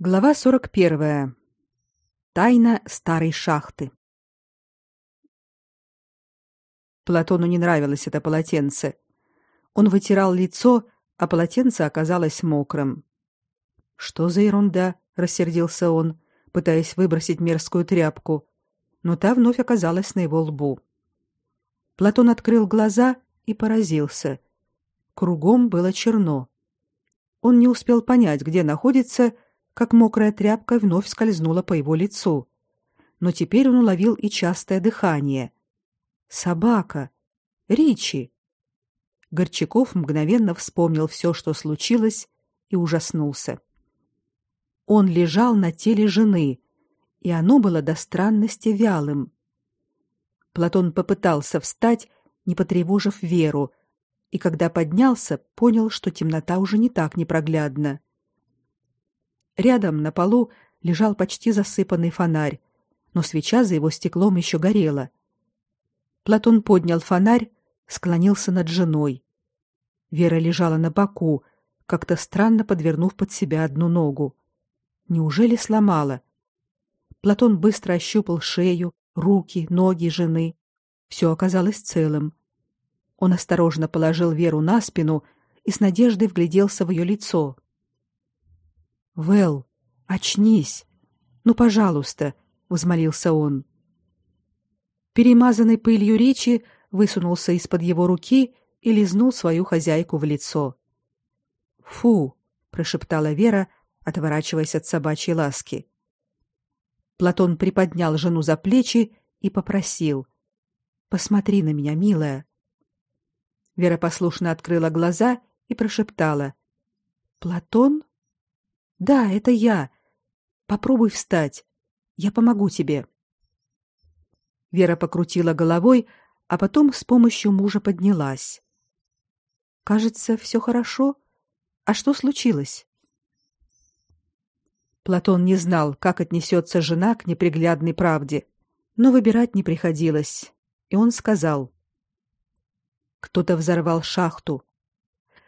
Глава 41. Тайна старой шахты. Платону не нравилось это полотенце. Он вытирал лицо, а полотенце оказалось мокрым. Что за ерунда, рассердился он, пытаясь выбросить мерзкую тряпку, но та вновь оказалась на его лбу. Платон открыл глаза и поразился. Кругом было черно. Он не успел понять, где находится, как мокрая тряпка вновь скользнула по его лицу. Но теперь он уловил и частое дыхание. Собака. Ричи. Горчаков мгновенно вспомнил все, что случилось, и ужаснулся. Он лежал на теле жены, и оно было до странности вялым. Платон попытался встать, не потревожив Веру, и когда поднялся, понял, что темнота уже не так непроглядна. Рядом на полу лежал почти засыпанный фонарь, но свеча за его стеклом еще горела. Платон поднял фонарь, склонился над женой. Вера лежала на боку, как-то странно подвернув под себя одну ногу. Неужели сломала? Платон быстро ощупал шею, руки, ноги жены. Все оказалось целым. Он осторожно положил Веру на спину и с надеждой вгляделся в ее лицо. Вэл, очнись. Ну, пожалуйста, взмолился он. Перемазанный пылью речи высунулся из-под его руки и лизнул свою хозяйку в лицо. Фу, прошептала Вера, отворачиваясь от собачьей ласки. Платон приподнял жену за плечи и попросил: "Посмотри на меня, милая". Вера послушно открыла глаза и прошептала: "Платон?" Да, это я. Попробуй встать. Я помогу тебе. Вера покрутила головой, а потом с помощью мужа поднялась. Кажется, все хорошо. А что случилось? Платон не знал, как отнесется жена к неприглядной правде, но выбирать не приходилось, и он сказал: Кто-то взорвал шахту.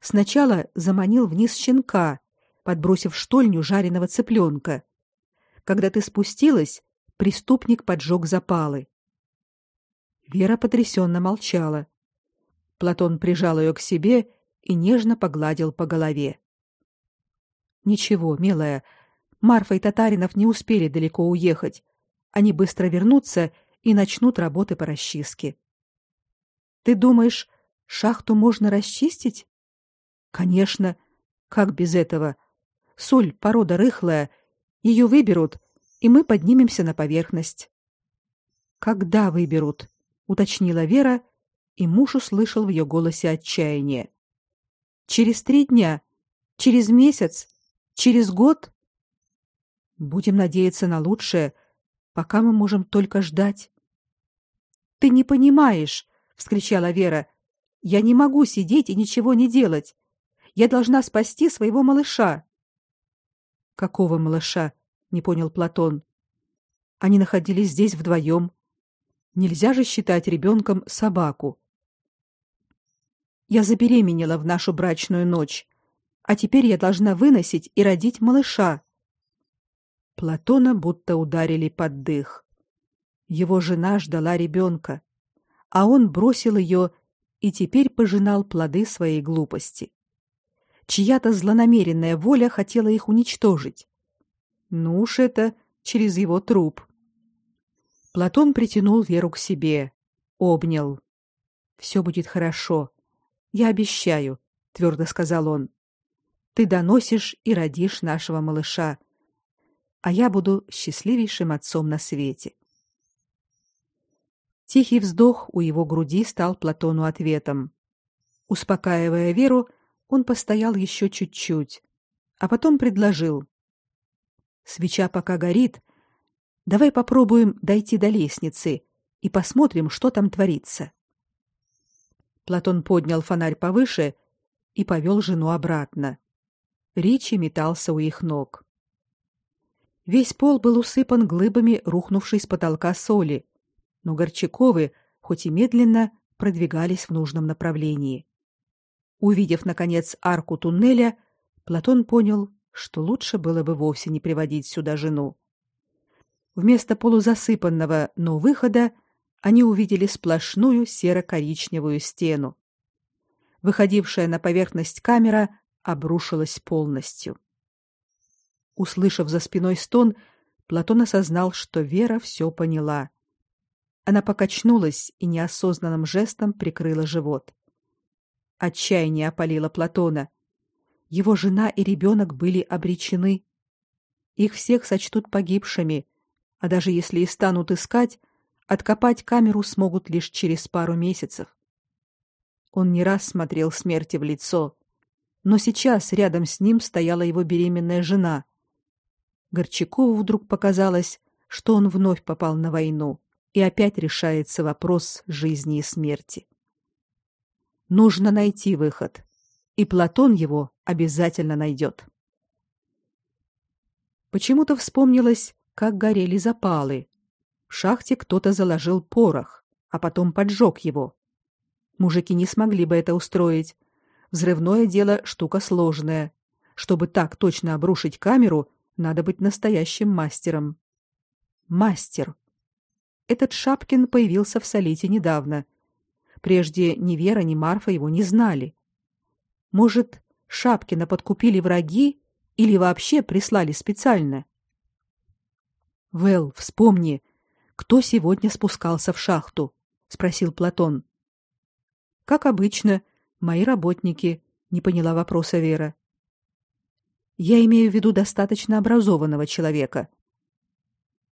Сначала заманил вниз щенка, подбросив штольню жареного цыпленка. Когда ты спустилась, преступник поджег запалы. Вера потрясенно молчала. Платон прижал ее к себе и нежно погладил по голове. Ничего, милая, Марфа и Татаринов не успели далеко уехать. Они быстро вернутся и начнут работы по расчистке. Ты думаешь, шахту можно расчистить? Конечно, как без этого? Соль порода рыхлая, ее выберут, и мы поднимемся на поверхность. Когда выберут? уточнила Вера, и муж услышал в ее голосе отчаяние. Через три дня, через месяц, через год? Будем надеяться на лучшее, пока мы можем только ждать. Ты не понимаешь, вскричала Вера. Я не могу сидеть и ничего не делать. Я должна спасти своего малыша. Какого малыша? не понял Платон. Они находились здесь вдвоем. Нельзя же считать ребенком собаку. Я забеременела в нашу брачную ночь, а теперь я должна выносить и родить малыша. Платона будто ударили под дых. Его жена ждала ребенка, а он бросил ее и теперь пожинал плоды своей глупости чья-то злонамеренная воля хотела их уничтожить. Ну уж это через его труп. Платон притянул Веру к себе, обнял. Все будет хорошо. Я обещаю, твердо сказал он. Ты доносишь и родишь нашего малыша, а я буду счастливейшим отцом на свете. Тихий вздох у его груди стал Платону ответом. Успокаивая Веру, он постоял еще чуть-чуть, а потом предложил: "Свеча пока горит, давай попробуем дойти до лестницы и посмотрим, что там творится". Платон поднял фонарь повыше и повел жену обратно. Ричи метался у их ног. Весь пол был усыпан глыбами рухнувшей с потолка соли, но Горчаковы, хоть и медленно, продвигались в нужном направлении. Увидев наконец арку туннеля, Платон понял, что лучше было бы вовсе не приводить сюда жену. Вместо полузасыпанного, но выхода они увидели сплошную серо-коричневую стену. Выходившая на поверхность камера обрушилась полностью. Услышав за спиной стон, Платон осознал, что Вера все поняла. Она покачнулась и неосознанным жестом прикрыла живот. Отчаяние опалило Платона. Его жена и ребенок были обречены. Их всех сочтут погибшими, а даже если и станут искать, откопать камеру смогут лишь через пару месяцев. Он не раз смотрел смерти в лицо, но сейчас рядом с ним стояла его беременная жена. Горчакову вдруг показалось, что он вновь попал на войну, и опять решается вопрос жизни и смерти. Нужно найти выход, и Платон его обязательно найдет. Почему-то вспомнилось, как горели запалы. В шахте кто-то заложил порох, а потом поджег его. Мужики не смогли бы это устроить. Взрывное дело штука сложная. Чтобы так точно обрушить камеру, надо быть настоящим мастером. Мастер. Этот Шапкин появился в Солите недавно. Прежде ни Вера, ни Марфа его не знали. Может, Шапкина подкупили враги или вообще прислали специально? Вэл, вспомни, кто сегодня спускался в шахту, спросил Платон. Как обычно, мои работники, не поняла вопроса Вера. Я имею в виду достаточно образованного человека.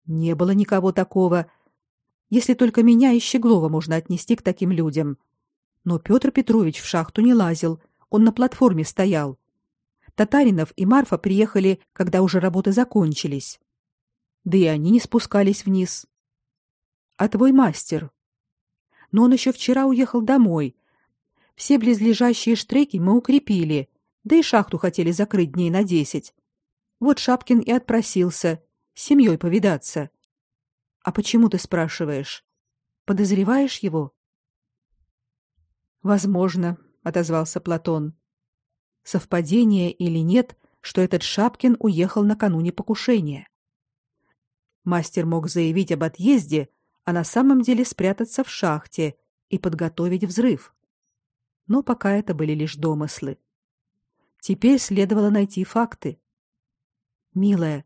Не было никого такого, если только меня и Щеглова можно отнести к таким людям. Но Петр Петрович в шахту не лазил, он на платформе стоял. Татаринов и Марфа приехали, когда уже работы закончились. Да и они не спускались вниз. А твой мастер? Но он еще вчера уехал домой, все близлежащие штреки мы укрепили, да и шахту хотели закрыть дней на десять. Вот Шапкин и отпросился с семьей повидаться. А почему ты спрашиваешь? Подозреваешь его? Возможно, отозвался Платон. Совпадение или нет, что этот Шапкин уехал накануне покушения? Мастер мог заявить об отъезде, а на самом деле спрятаться в шахте и подготовить взрыв но пока это были лишь домыслы. Теперь следовало найти факты. Милая,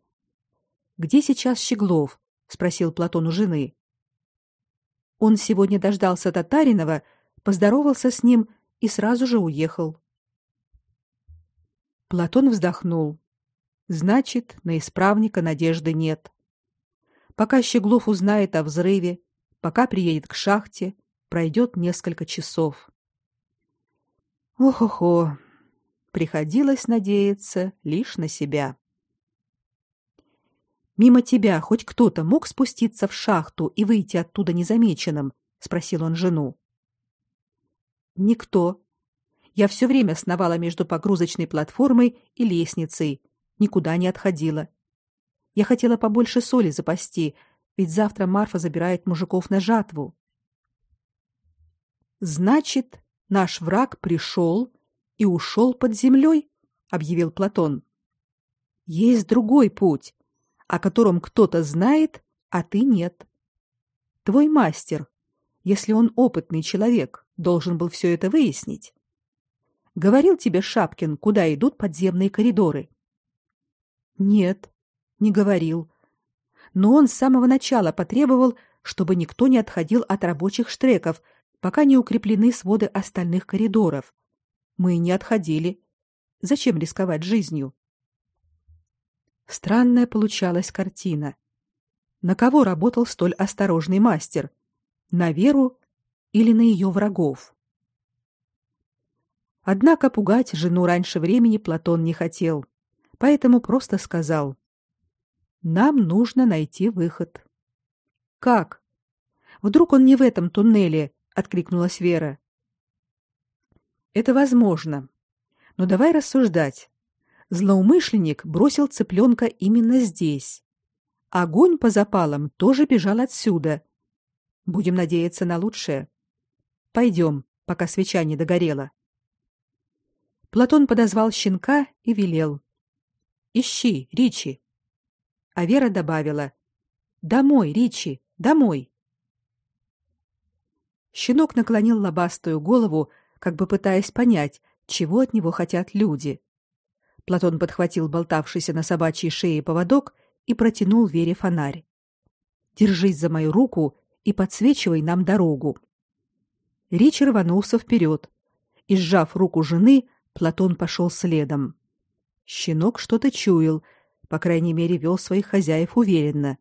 где сейчас Щеглов? Спросил Платон у жены. Он сегодня дождался Татаринова, поздоровался с ним и сразу же уехал. Платон вздохнул. Значит, на исправника надежды нет. Пока Щеглов узнает о взрыве, пока приедет к шахте, пройдет несколько часов. Ох-охо. Приходилось надеяться лишь на себя. Мимо тебя хоть кто-то мог спуститься в шахту и выйти оттуда незамеченным, спросил он жену. Никто. Я все время сновала между погрузочной платформой и лестницей, никуда не отходила. Я хотела побольше соли запасти, ведь завтра Марфа забирает мужиков на жатву. Значит, наш враг пришел и ушел под землей, объявил Платон. Есть другой путь, о котором кто-то знает, а ты нет. Твой мастер, если он опытный человек, должен был все это выяснить. Говорил тебе Шапкин, куда идут подземные коридоры? Нет, не говорил. Но он с самого начала потребовал, чтобы никто не отходил от рабочих штреков, пока не укреплены своды остальных коридоров. Мы не отходили. Зачем рисковать жизнью? Странная получалась картина. На кого работал столь осторожный мастер? На Веру или на ее врагов? Однако пугать жену раньше времени Платон не хотел, поэтому просто сказал: "Нам нужно найти выход". Как? Вдруг он не в этом туннеле, откликнулась Вера. Это возможно. Но давай рассуждать. Злоумышленник бросил цыпленка именно здесь. Огонь по запалам тоже бежал отсюда. Будем надеяться на лучшее. Пойдем, пока свеча не догорела. Платон подозвал щенка и велел: Ищи, Ричи. А Вера добавила: Домой, Ричи, домой. Щенок наклонил лобастую голову, как бы пытаясь понять, чего от него хотят люди. Платон подхватил болтавшийся на собачьей шее поводок и протянул Вере фонарь. Держись за мою руку и подсвечивай нам дорогу. Рич рванулся вперед, и сжав руку жены, Платон пошел следом. Щенок что-то чуял, по крайней мере, вел своих хозяев уверенно.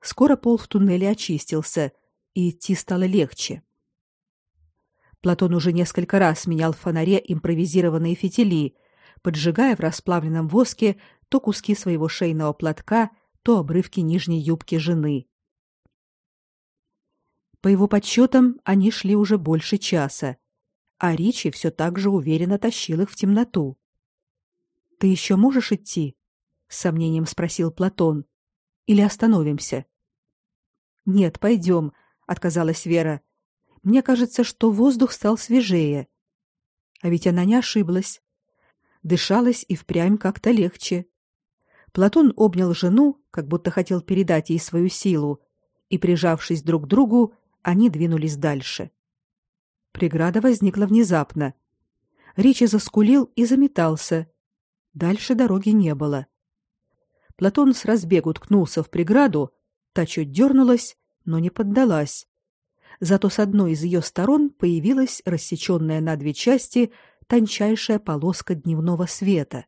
Скоро пол в туннеле очистился, и идти стало легче. Платон уже несколько раз менял в фонаре импровизированные фитили, поджигая в расплавленном воске то куски своего шейного платка, то обрывки нижней юбки жены. По его подсчетам, они шли уже больше часа, а Ричи все так же уверенно тащил их в темноту. «Ты еще можешь идти?» — с сомнением спросил Платон. «Или остановимся?» «Нет, пойдем», — отказалась Вера. «Мне кажется, что воздух стал свежее». А ведь она не ошиблась. Дышалось и впрямь как-то легче. Платон обнял жену, как будто хотел передать ей свою силу, и, прижавшись друг к другу, они двинулись дальше. Преграда возникла внезапно. Ричи заскулил и заметался. Дальше дороги не было. Платон с разбегу ткнулся в преграду, та чуть дернулась, но не поддалась. Зато с одной из ее сторон появилась рассеченная на две части тончайшая полоска дневного света.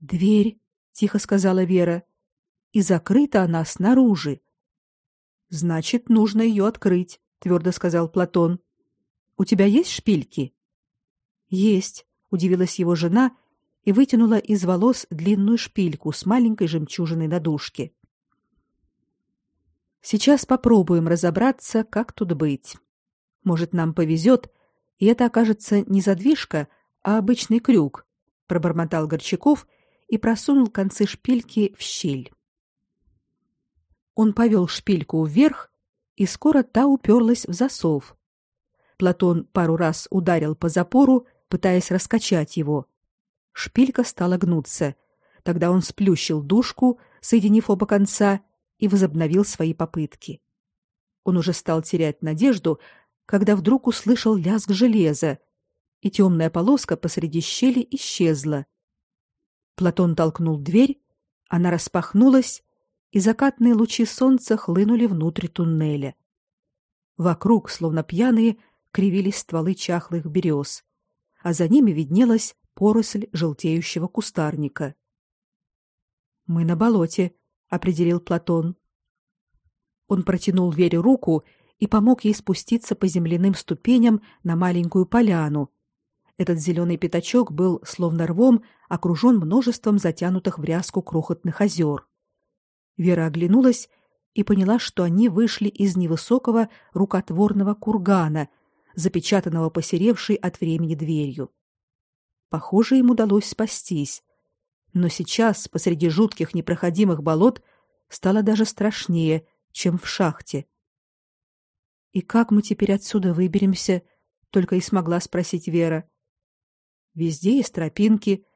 «Дверь», — тихо сказала Вера, — «и закрыта она снаружи». «Значит, нужно ее открыть», — твердо сказал Платон. «У тебя есть шпильки?» «Есть», — удивилась его жена и вытянула из волос длинную шпильку с маленькой жемчужиной на дужке. Сейчас попробуем разобраться, как тут быть. Может, нам повезет, и это окажется не задвижка, а обычный крюк, пробормотал Горчаков и просунул концы шпильки в щель. Он повел шпильку вверх, и скоро та уперлась в засов. Платон пару раз ударил по запору, пытаясь раскачать его. Шпилька стала гнуться. Тогда он сплющил дужку, соединив оба конца, и возобновил свои попытки. Он уже стал терять надежду, когда вдруг услышал лязг железа, и темная полоска посреди щели исчезла. Платон толкнул дверь, она распахнулась, и закатные лучи солнца хлынули внутрь туннеля. Вокруг, словно пьяные, кривились стволы чахлых берез, а за ними виднелась поросль желтеющего кустарника. Мы на болоте, определил Платон. Он протянул Вере руку и помог ей спуститься по земляным ступеням на маленькую поляну. Этот зеленый пятачок был словно рвом окружен множеством затянутых в ряску крохотных озер. Вера оглянулась и поняла, что они вышли из невысокого рукотворного кургана, запечатанного посеревшей от времени дверью. Похоже, им удалось спастись но сейчас, посреди жутких непроходимых болот, стало даже страшнее, чем в шахте. И как мы теперь отсюда выберемся? только и смогла спросить Вера. Везде есть тропинки.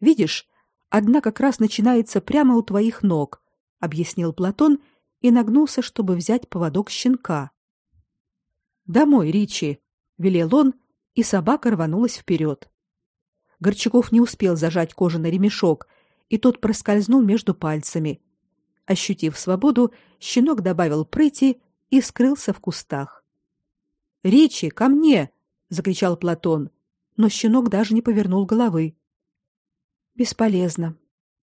Видишь, одна как раз начинается прямо у твоих ног, объяснил Платон и нагнулся, чтобы взять поводок щенка. Домой, Ричи, велел он, и собака рванулась вперед. Горчаков не успел зажать кожаный ремешок, и тот проскользнул между пальцами. Ощутив свободу, щенок добавил прыти и скрылся в кустах. "Ричи, ко мне!" закричал Платон, но щенок даже не повернул головы. "Бесполезно.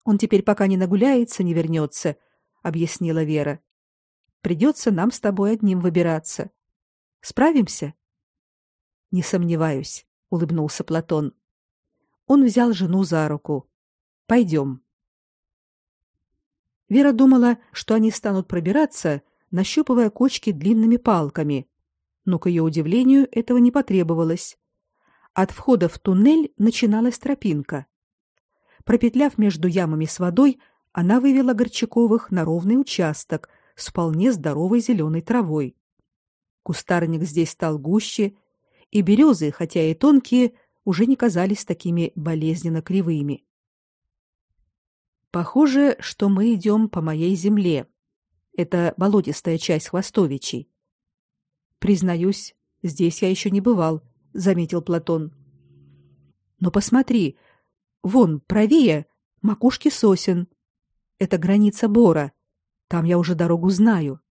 Он теперь пока не нагуляется, не вернется», — объяснила Вера. Придется нам с тобой одним выбираться. Справимся? Не сомневаюсь, улыбнулся Платон. Он взял жену за руку. Пойдем. Вера думала, что они станут пробираться, нащупывая кочки длинными палками, но к ее удивлению этого не потребовалось. От входа в туннель начиналась тропинка. Пропетляв между ямами с водой, она вывела Горчаковых на ровный участок с вполне здоровой зеленой травой. Кустарник здесь стал гуще, и березы, хотя и тонкие, уже не казались такими болезненно кривыми. Похоже, что мы идем по моей земле. Это болотистая часть Хвостовичей. Признаюсь, здесь я еще не бывал, заметил Платон. Но посмотри, вон правее макушки сосен. Это граница бора. Там я уже дорогу знаю.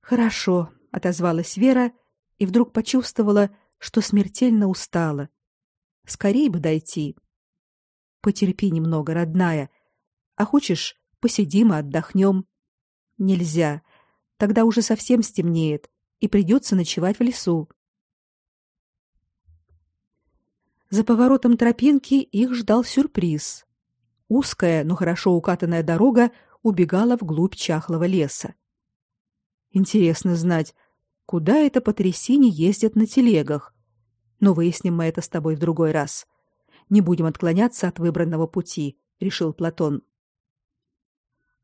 Хорошо, отозвалась Вера и вдруг почувствовала, что смертельно устала. Скорей бы дойти. Потерпи немного, родная. А хочешь, посидим и отдохнем? Нельзя. Тогда уже совсем стемнеет, и придется ночевать в лесу. За поворотом тропинки их ждал сюрприз. Узкая, но хорошо укатанная дорога убегала вглубь чахлого леса. Интересно знать, куда это по трясине ездят на телегах. Но выясним мы это с тобой в другой раз. Не будем отклоняться от выбранного пути, решил Платон.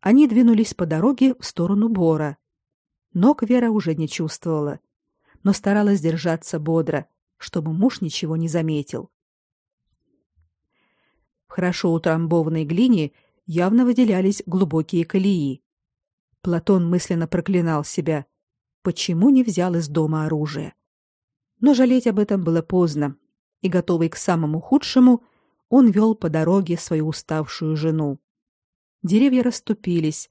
Они двинулись по дороге в сторону Бора. Ног Вера уже не чувствовала, но старалась держаться бодро, чтобы муж ничего не заметил. В хорошо утрамбованной глине явно выделялись глубокие колеи. Платон мысленно проклинал себя. Почему не взял из дома оружие? Но жалеть об этом было поздно, и готовый к самому худшему, он вел по дороге свою уставшую жену. Деревья расступились,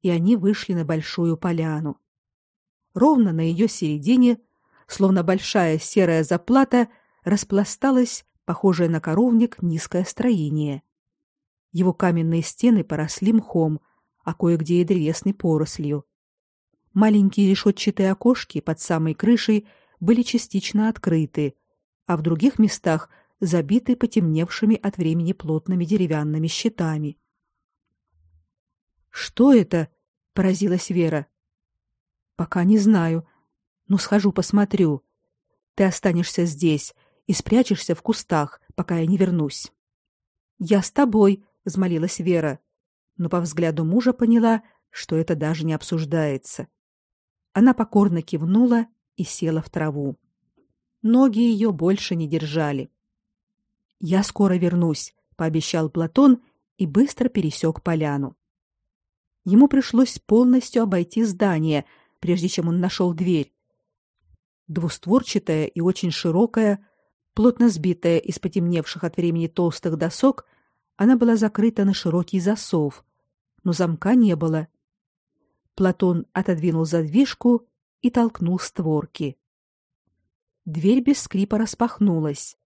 и они вышли на большую поляну. Ровно на ее середине, словно большая серая заплата, распласталось похожее на коровник низкое строение. Его каменные стены поросли мхом, а кое-где и древесной порослью. Маленькие решетчатые окошки под самой крышей были частично открыты, а в других местах забиты потемневшими от времени плотными деревянными щитами. Что это? поразилась Вера. Пока не знаю, но схожу посмотрю. Ты останешься здесь и спрячешься в кустах, пока я не вернусь. Я с тобой, взмолилась Вера но по взгляду мужа поняла, что это даже не обсуждается. Она покорно кивнула и села в траву. Ноги ее больше не держали. Я скоро вернусь, пообещал Платон и быстро пересек поляну. Ему пришлось полностью обойти здание, прежде чем он нашел дверь. Двустворчатая и очень широкая, плотно сбитая из потемневших от времени толстых досок, она была закрыта на широкий засов, но замка не было. Платон отодвинул задвижку и толкнул створки. Дверь без скрипа распахнулась,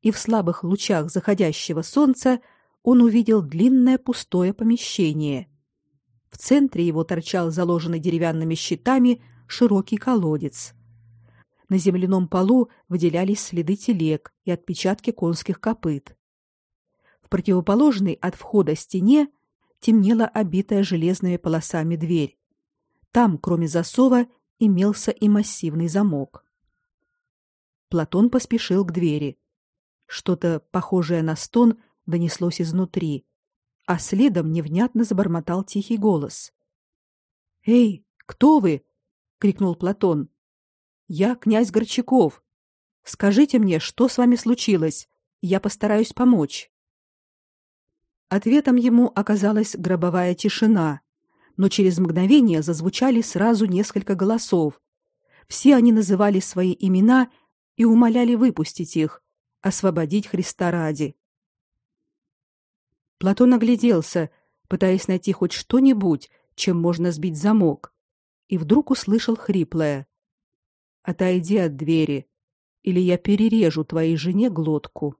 и в слабых лучах заходящего солнца он увидел длинное пустое помещение. В центре его торчал заложенный деревянными щитами широкий колодец. На земляном полу выделялись следы телег и отпечатки конских копыт. В противоположной от входа стене темнела обитая железными полосами дверь. Там, кроме засова, имелся и массивный замок. Платон поспешил к двери. Что-то похожее на стон донеслось изнутри, а следом невнятно забормотал тихий голос. "Эй, кто вы?" крикнул Платон. "Я князь Горчаков. Скажите мне, что с вами случилось? Я постараюсь помочь". Ответом ему оказалась гробовая тишина, но через мгновение зазвучали сразу несколько голосов. Все они называли свои имена и умоляли выпустить их, освободить Христа ради. Платон огляделся, пытаясь найти хоть что-нибудь, чем можно сбить замок, и вдруг услышал хриплое: "Отойди от двери, или я перережу твоей жене глотку".